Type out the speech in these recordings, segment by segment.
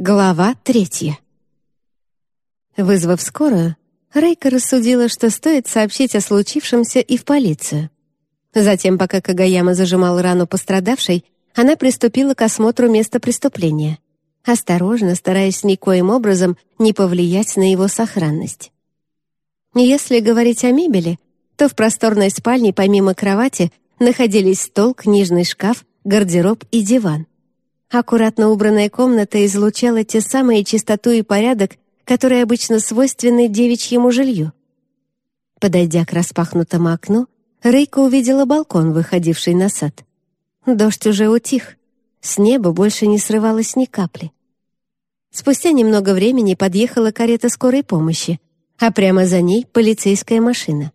Глава третья. Вызвав скорую, Рейка рассудила, что стоит сообщить о случившемся и в полицию. Затем, пока Кагаяма зажимал рану пострадавшей, она приступила к осмотру места преступления, осторожно стараясь никоим образом не повлиять на его сохранность. Если говорить о мебели, то в просторной спальне помимо кровати находились стол, книжный шкаф, гардероб и диван. Аккуратно убранная комната излучала те самые чистоту и порядок, которые обычно свойственны девичьему жилью. Подойдя к распахнутому окну, Рейка увидела балкон, выходивший на сад. Дождь уже утих, с неба больше не срывалось ни капли. Спустя немного времени подъехала карета скорой помощи, а прямо за ней полицейская машина.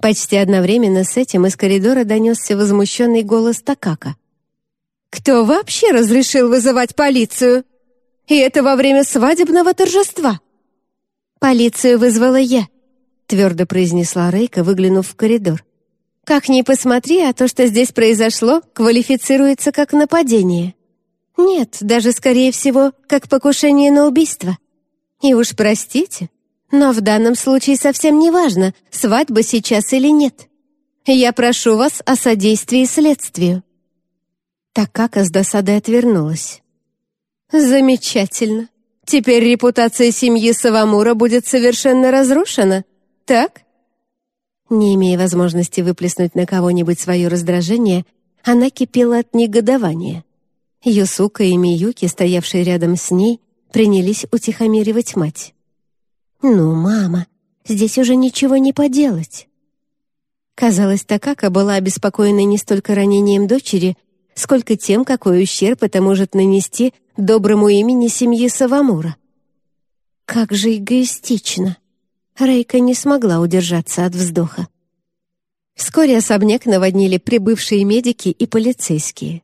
Почти одновременно с этим из коридора донесся возмущенный голос Такака. Кто вообще разрешил вызывать полицию? И это во время свадебного торжества. Полицию вызвала я, твердо произнесла Рейка, выглянув в коридор. Как ни посмотри, а то, что здесь произошло, квалифицируется как нападение. Нет, даже, скорее всего, как покушение на убийство. И уж простите, но в данном случае совсем не важно, свадьба сейчас или нет. Я прошу вас о содействии следствию. Такака с досадой отвернулась. «Замечательно. Теперь репутация семьи Савамура будет совершенно разрушена, так?» Не имея возможности выплеснуть на кого-нибудь свое раздражение, она кипела от негодования. Юсука и Миюки, стоявшие рядом с ней, принялись утихомиривать мать. «Ну, мама, здесь уже ничего не поделать». Казалось, Такака была обеспокоена не столько ранением дочери, сколько тем, какой ущерб это может нанести доброму имени семьи Савамура. Как же эгоистично! Рейка не смогла удержаться от вздоха. Вскоре особняк наводнили прибывшие медики и полицейские.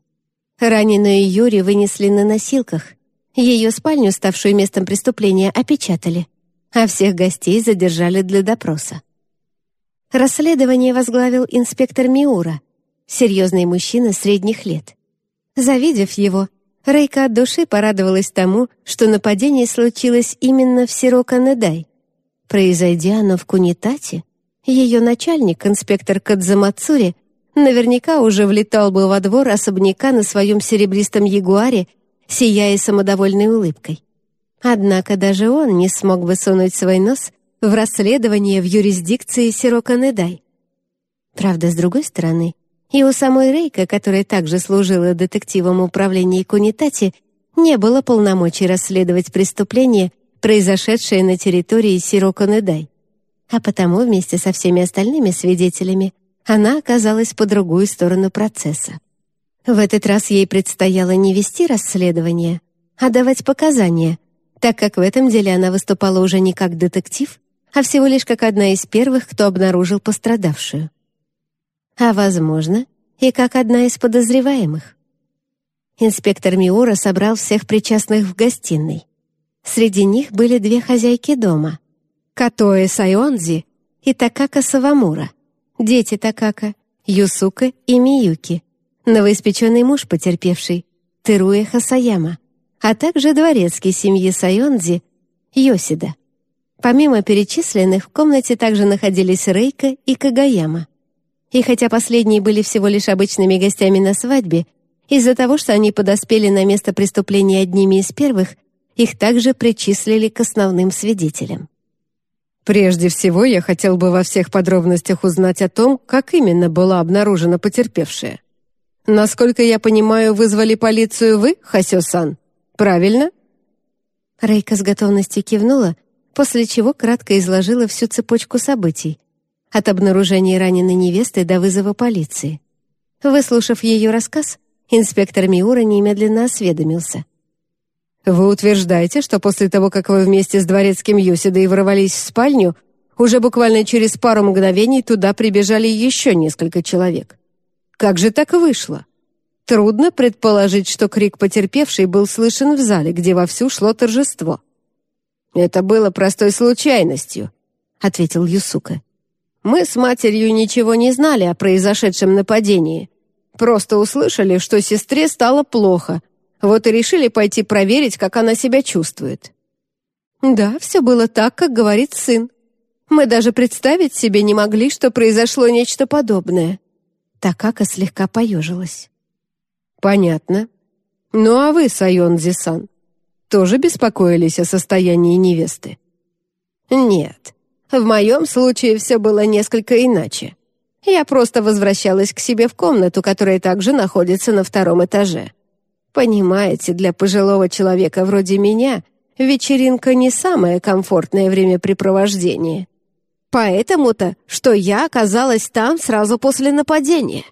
Раненую Юри вынесли на носилках. Ее спальню, ставшую местом преступления, опечатали, а всех гостей задержали для допроса. Расследование возглавил инспектор Миура, серьезный мужчина средних лет. Завидев его, Рейка от души порадовалась тому, что нападение случилось именно в Сироканедай. Произойдя оно в Кунитате, ее начальник, инспектор Кадзамацури, наверняка уже влетал бы во двор особняка на своем серебристом ягуаре, сияя самодовольной улыбкой. Однако даже он не смог бы сунуть свой нос в расследование в юрисдикции Сироканедай. Правда, с другой стороны, и у самой Рейка, которая также служила детективом управления Кунитати, не было полномочий расследовать преступление, произошедшее на территории Сироконедай. А потому вместе со всеми остальными свидетелями она оказалась по другую сторону процесса. В этот раз ей предстояло не вести расследование, а давать показания, так как в этом деле она выступала уже не как детектив, а всего лишь как одна из первых, кто обнаружил пострадавшую а, возможно, и как одна из подозреваемых. Инспектор Миура собрал всех причастных в гостиной. Среди них были две хозяйки дома — Катоэ Сайонзи и Такака Савамура, дети Такака, Юсука и Миюки, новоиспеченный муж потерпевший, Теруэ Хасаяма, а также дворецкий семьи Сайонзи, Йосида. Помимо перечисленных, в комнате также находились Рейка и Кагаяма. И хотя последние были всего лишь обычными гостями на свадьбе, из-за того, что они подоспели на место преступления одними из первых, их также причислили к основным свидетелям. Прежде всего, я хотел бы во всех подробностях узнать о том, как именно была обнаружена потерпевшая. Насколько я понимаю, вызвали полицию вы, Хасё-сан, правильно? Рейка с готовностью кивнула, после чего кратко изложила всю цепочку событий, от обнаружения раненой невесты до вызова полиции. Выслушав ее рассказ, инспектор Миура немедленно осведомился. «Вы утверждаете, что после того, как вы вместе с дворецким Юсидой ворвались в спальню, уже буквально через пару мгновений туда прибежали еще несколько человек. Как же так вышло? Трудно предположить, что крик потерпевшей был слышен в зале, где вовсю шло торжество. «Это было простой случайностью», — ответил Юсука. Мы с матерью ничего не знали о произошедшем нападении. Просто услышали, что сестре стало плохо, Вот и решили пойти проверить, как она себя чувствует». «Да, все было так, как говорит сын. Мы даже представить себе не могли, что произошло нечто подобное». Такака слегка поежилась. «Понятно. Ну а вы, Сайон Зисан, тоже беспокоились о состоянии невесты?» «Нет. В моем случае все было несколько иначе. Я просто возвращалась к себе в комнату, которая также находится на втором этаже. Понимаете, для пожилого человека вроде меня вечеринка не самое комфортное времяпрепровождение. Поэтому-то, что я оказалась там сразу после нападения.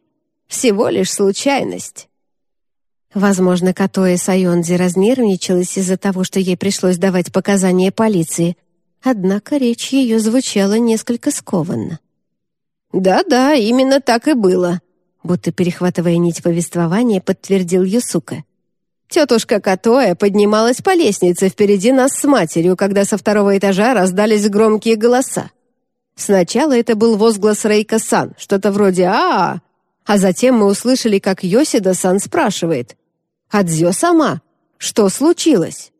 Всего лишь случайность. Возможно, Катоэ Сайонзи разнервничалась из-за того, что ей пришлось давать показания полиции, однако речь ее звучала несколько скованно. «Да-да, именно так и было», будто перехватывая нить повествования, подтвердил Юсука. Тетушка Катоя поднималась по лестнице впереди нас с матерью, когда со второго этажа раздались громкие голоса. Сначала это был возглас Рейка-сан, что-то вроде а, -а, -а а затем мы услышали, как Йосида-сан спрашивает «Адзё сама, что случилось?»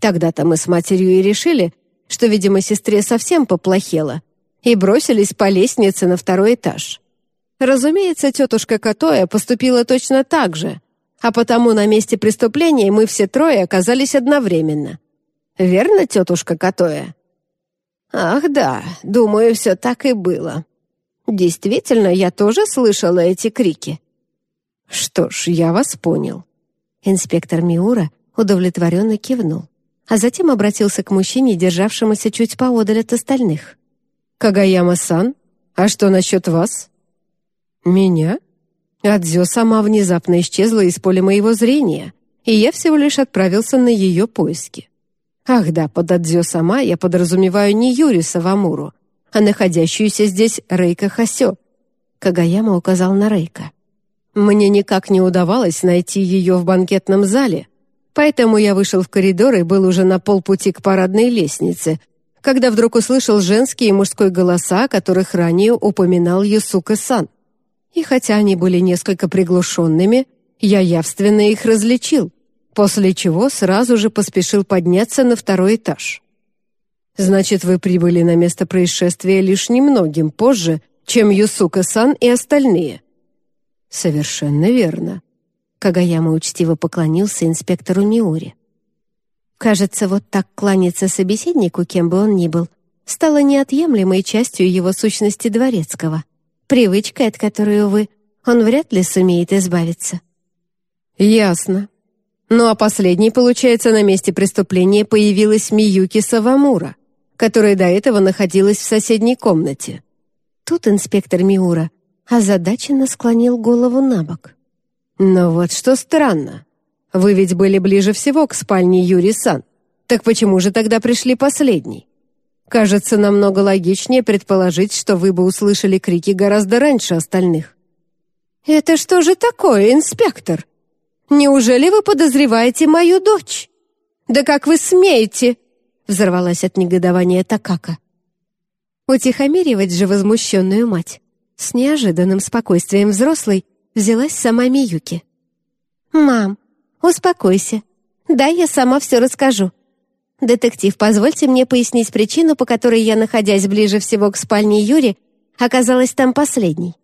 Тогда-то мы с матерью и решили, что, видимо, сестре совсем поплохело, и бросились по лестнице на второй этаж. Разумеется, тетушка Катоя поступила точно так же, а потому на месте преступления мы все трое оказались одновременно. Верно, тетушка Катоя? Ах да, думаю, все так и было. Действительно, я тоже слышала эти крики. Что ж, я вас понял. Инспектор Миура удовлетворенно кивнул, а затем обратился к мужчине, державшемуся чуть поодаль от остальных. «Кагаяма-сан, а что насчет вас?» «Меня?» Адзё сама внезапно исчезла из поля моего зрения, и я всего лишь отправился на ее поиски. Ах да, под Адзё сама я подразумеваю не Юри Савамуру, а находящуюся здесь Рейка Хасё. Кагаяма указал на Рейка. Мне никак не удавалось найти ее в банкетном зале, поэтому я вышел в коридор и был уже на полпути к парадной лестнице, когда вдруг услышал женский и мужской голоса, которых ранее упоминал Юсука-сан. И хотя они были несколько приглушенными, я явственно их различил, после чего сразу же поспешил подняться на второй этаж. «Значит, вы прибыли на место происшествия лишь немногим позже, чем Юсука-сан и остальные», «Совершенно верно». Кагаяма учтиво поклонился инспектору Миури. Кажется, вот так кланяться собеседнику, кем бы он ни был, стало неотъемлемой частью его сущности дворецкого, привычкой, от которой, увы, он вряд ли сумеет избавиться. «Ясно. Ну а последней, получается, на месте преступления появилась Миюки Савамура, которая до этого находилась в соседней комнате». Тут инспектор Миура озадаченно склонил голову на бок. «Но вот что странно. Вы ведь были ближе всего к спальне Юри-сан. Так почему же тогда пришли последний? Кажется, намного логичнее предположить, что вы бы услышали крики гораздо раньше остальных». «Это что же такое, инспектор? Неужели вы подозреваете мою дочь? Да как вы смеете?» Взорвалась от негодования Такака. Утихомиривать же возмущенную мать с неожиданным спокойствием взрослой взялась сама Миюки. «Мам, успокойся. Да, я сама все расскажу. Детектив, позвольте мне пояснить причину, по которой я, находясь ближе всего к спальне Юри, оказалась там последней.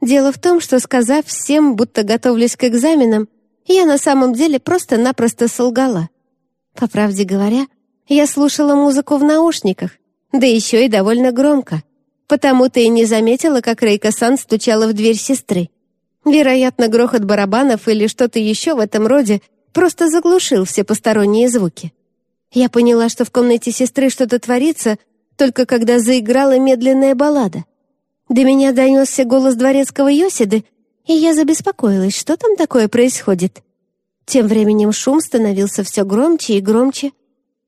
Дело в том, что, сказав всем, будто готовлюсь к экзаменам, я на самом деле просто-напросто солгала. По правде говоря, я слушала музыку в наушниках, да еще и довольно громко. Потому-то и не заметила, как Рейка-сан стучала в дверь сестры. Вероятно, грохот барабанов или что-то еще в этом роде просто заглушил все посторонние звуки. Я поняла, что в комнате сестры что-то творится, только когда заиграла медленная баллада. До меня донесся голос дворецкого Йосиды, и я забеспокоилась, что там такое происходит. Тем временем шум становился все громче и громче,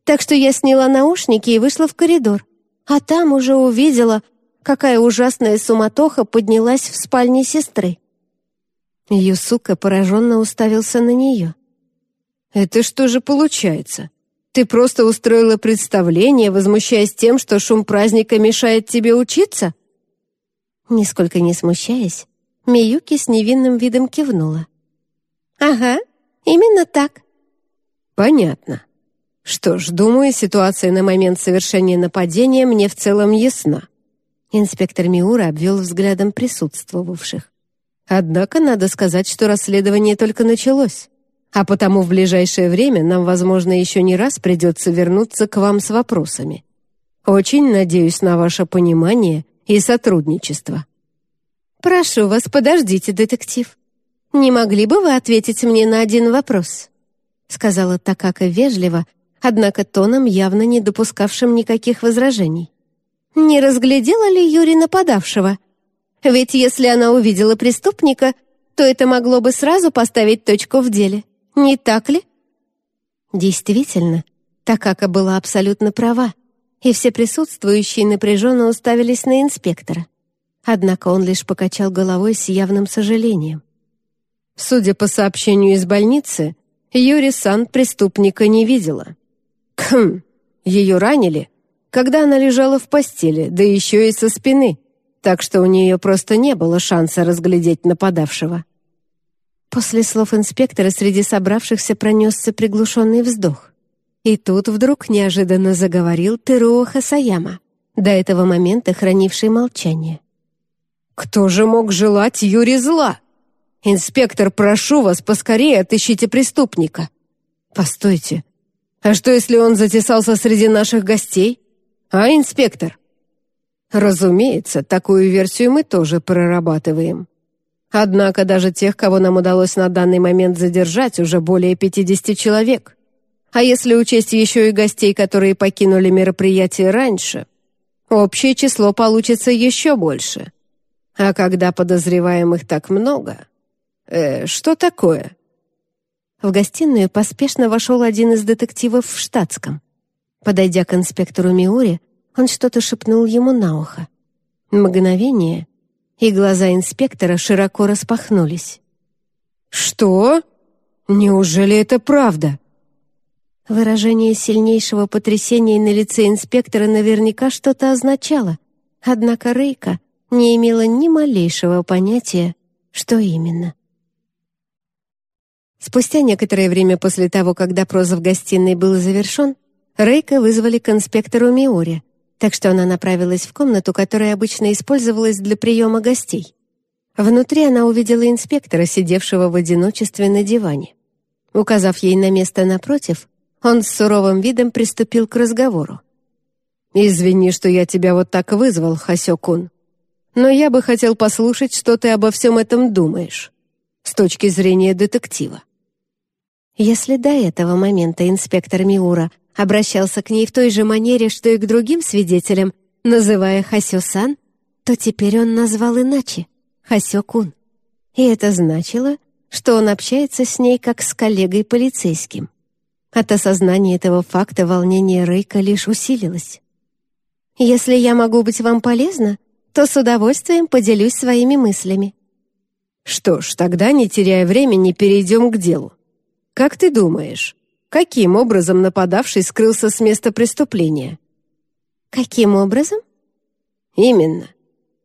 так что я сняла наушники и вышла в коридор, а там уже увидела, какая ужасная суматоха поднялась в спальне сестры. Юсука пораженно уставился на нее. «Это что же получается? Ты просто устроила представление, возмущаясь тем, что шум праздника мешает тебе учиться?» Нисколько не смущаясь, Миюки с невинным видом кивнула. «Ага, Именно так. Понятно. Что ж, думаю, ситуация на момент совершения нападения мне в целом ясна. Инспектор Миура обвел взглядом присутствовавших. Однако надо сказать, что расследование только началось, а потому в ближайшее время нам, возможно, еще не раз придется вернуться к вам с вопросами. Очень надеюсь на ваше понимание и сотрудничество. «Прошу вас, подождите, детектив. Не могли бы вы ответить мне на один вопрос?» сказала Такака вежливо, однако тоном, явно не допускавшим никаких возражений. «Не разглядела ли Юри нападавшего? Ведь если она увидела преступника, то это могло бы сразу поставить точку в деле. Не так ли?» Действительно, Такака была абсолютно права, и все присутствующие напряженно уставились на инспектора. Однако он лишь покачал головой с явным сожалением. Судя по сообщению из больницы, Юри Сан преступника не видела. Кхм, ее ранили, когда она лежала в постели, да еще и со спины, так что у нее просто не было шанса разглядеть нападавшего. После слов инспектора среди собравшихся пронесся приглушенный вздох. И тут вдруг неожиданно заговорил Теруо Хасаяма, до этого момента хранивший молчание. «Кто же мог желать Юре зла? Инспектор, прошу вас, поскорее отыщите преступника». «Постойте, а что, если он затесался среди наших гостей? А, инспектор?» «Разумеется, такую версию мы тоже прорабатываем. Однако даже тех, кого нам удалось на данный момент задержать, уже более 50 человек. А если учесть еще и гостей, которые покинули мероприятие раньше, общее число получится еще больше. А когда подозреваемых так много... Э, что такое?» В гостиную поспешно вошел один из детективов в штатском. Подойдя к инспектору Миури, он что-то шепнул ему на ухо. Мгновение, и глаза инспектора широко распахнулись. «Что? Неужели это правда?» Выражение сильнейшего потрясения на лице инспектора наверняка что-то означало, однако Рейка не имела ни малейшего понятия, что именно. Спустя некоторое время после того, как допрос в гостиной был завершен, Рейка вызвали к инспектору Миори, так что она направилась в комнату, которая обычно использовалась для приема гостей. Внутри она увидела инспектора, сидевшего в одиночестве на диване. Указав ей на место напротив, он с суровым видом приступил к разговору. «Извини, что я тебя вот так вызвал, Хасёкун, но я бы хотел послушать, что ты обо всем этом думаешь, с точки зрения детектива». Если до этого момента инспектор Миура обращался к ней в той же манере, что и к другим свидетелям, называя Хасё-сан, то теперь он назвал иначе — Хасё-кун. И это значило, что он общается с ней как с коллегой полицейским. От осознания этого факта волнение Рейка лишь усилилось. «Если я могу быть вам полезна, то с удовольствием поделюсь своими мыслями». «Что ж, тогда, не теряя времени, перейдем к делу. Как ты думаешь, каким образом нападавший скрылся с места преступления? Каким образом? Именно.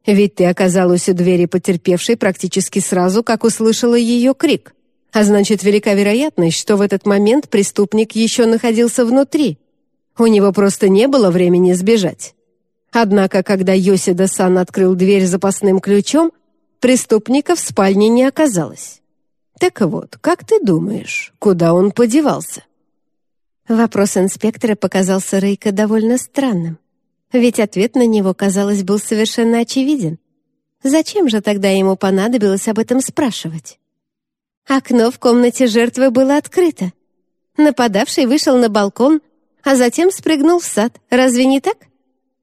Ведь ты оказалась у двери потерпевшей практически сразу, как услышала ее крик. А значит, велика вероятность, что в этот момент преступник еще находился внутри. У него просто не было времени сбежать. Однако, когда Йосида-сан открыл дверь запасным ключом, преступника в спальне не оказалось. Так вот, как ты думаешь, куда он подевался?» Вопрос инспектора показался Рейка довольно странным, ведь ответ на него, казалось, был совершенно очевиден. Зачем же тогда ему понадобилось об этом спрашивать? Окно в комнате жертвы было открыто. Нападавший вышел на балкон, а затем спрыгнул в сад. Разве не так?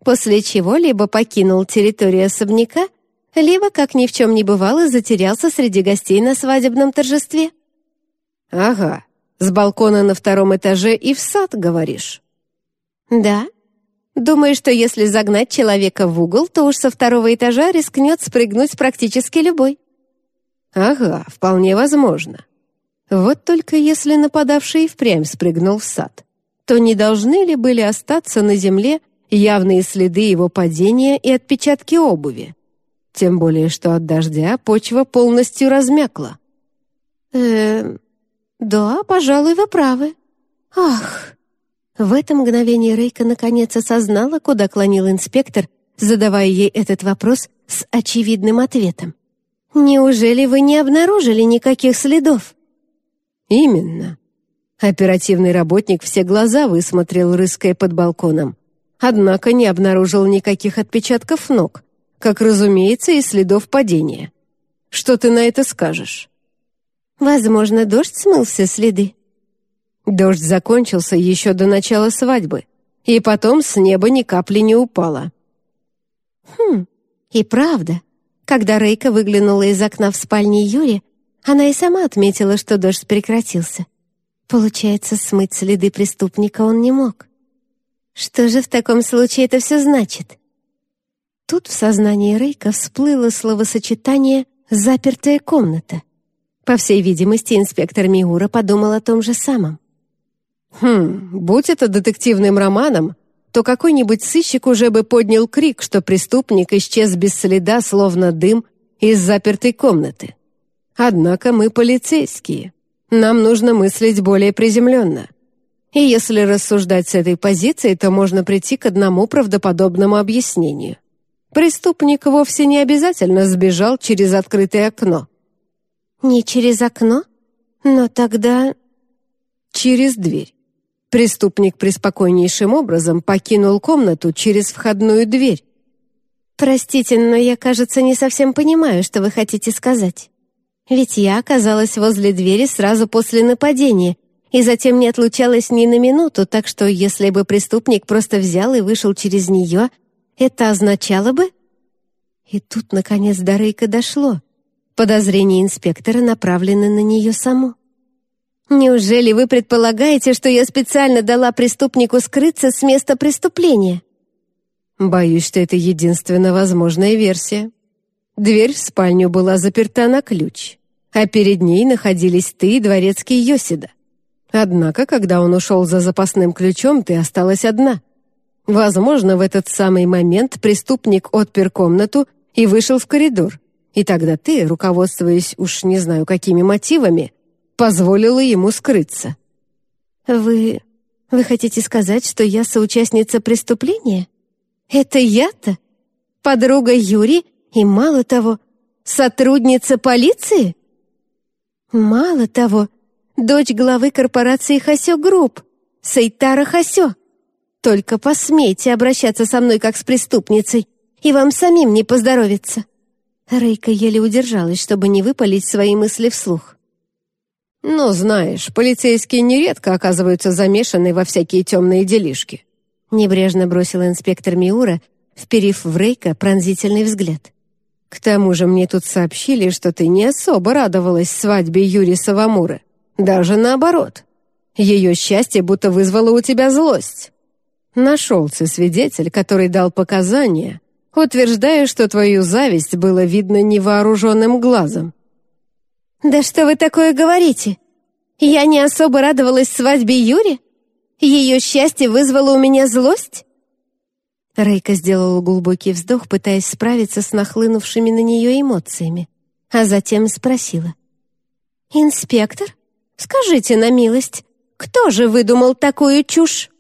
После чего либо покинул территорию особняка, либо, как ни в чем не бывало, затерялся среди гостей на свадебном торжестве. «Ага, с балкона на втором этаже и в сад, говоришь?» «Да. Думаю, что если загнать человека в угол, то уж со второго этажа рискнет спрыгнуть практически любой». «Ага, вполне возможно. Вот только если нападавший впрямь спрыгнул в сад, то не должны ли были остаться на земле явные следы его падения и отпечатки обуви?» Тем более, что от дождя почва полностью размякла. Э, «Да, пожалуй, вы правы. Ах!» В это мгновение Рейка наконец осознала, куда клонил инспектор, задавая ей этот вопрос с очевидным ответом. «Неужели вы не обнаружили никаких следов?» «Именно». Оперативный работник все глаза высмотрел, рыская под балконом. Однако не обнаружил никаких отпечатков ног, как, разумеется, и следов падения. Что ты на это скажешь? Возможно, дождь смыл все следы. Дождь закончился еще до начала свадьбы, и потом с неба ни капли не упало. Хм, и правда. Когда Рейка выглянула из окна в спальне Юри, она и сама отметила, что дождь прекратился. Получается, смыть следы преступника он не мог. Что же в таком случае это все значит? Тут в сознании Рейка всплыло словосочетание «запертая комната». По всей видимости, инспектор Миура подумал о том же самом. «Хм, будь это детективным романом, то какой-нибудь сыщик уже бы поднял крик, что преступник исчез без следа, словно дым, из запертой комнаты. Однако мы полицейские. Нам нужно мыслить более приземленно. И если рассуждать с этой позиции, то можно прийти к одному правдоподобному объяснению. Преступник вовсе не обязательно сбежал через открытое окно. «Не через окно? Но тогда...» «Через дверь. Преступник преспокойнейшим образом покинул комнату через входную дверь. «Простите, но я, кажется, не совсем понимаю, что вы хотите сказать. Ведь я оказалась возле двери сразу после нападения и затем не отлучалась ни на минуту, так что если бы преступник просто взял и вышел через нее, это означало бы...» И тут, наконец, до Рейка дошло. Подозрения инспектора направлены на нее саму. Неужели вы предполагаете, что я специально дала преступнику скрыться с места преступления? Боюсь, что это единственно возможная версия. Дверь в спальню была заперта на ключ, а перед ней находились ты и дворецкий Йосида. Однако, когда он ушел за запасным ключом, ты осталась одна. Возможно, в этот самый момент преступник отпер комнату и вышел в коридор. И тогда ты, руководствуясь уж не знаю какими мотивами, позволила ему скрыться. «Вы... вы хотите сказать, что я соучастница преступления? Это я-то? Подруга Юри и, мало того, сотрудница полиции? Мало того, дочь главы корпорации Хасё Групп, Сайтара Хасё. Только посмейте обращаться со мной как с преступницей, и вам самим не поздоровится». Рейка еле удержалась, чтобы не выпалить свои мысли вслух. «Ну, знаешь, полицейские нередко оказываются замешаны во всякие темные делишки», небрежно бросил инспектор Миура, вперив в Рейка пронзительный взгляд. «К тому же мне тут сообщили, что ты не особо радовалась свадьбе Юри Савамуры. Даже наоборот. Ее счастье будто вызвало у тебя злость. Нашелся свидетель, который дал показания, утверждая, что твою зависть было видно невооруженным глазом. «Да что вы такое говорите? Я не особо радовалась свадьбе Юри? Ее счастье вызвало у меня злость?» Рейка сделала глубокий вздох, пытаясь справиться с нахлынувшими на нее эмоциями, а затем спросила. «Инспектор, скажите на милость, кто же выдумал такую чушь?»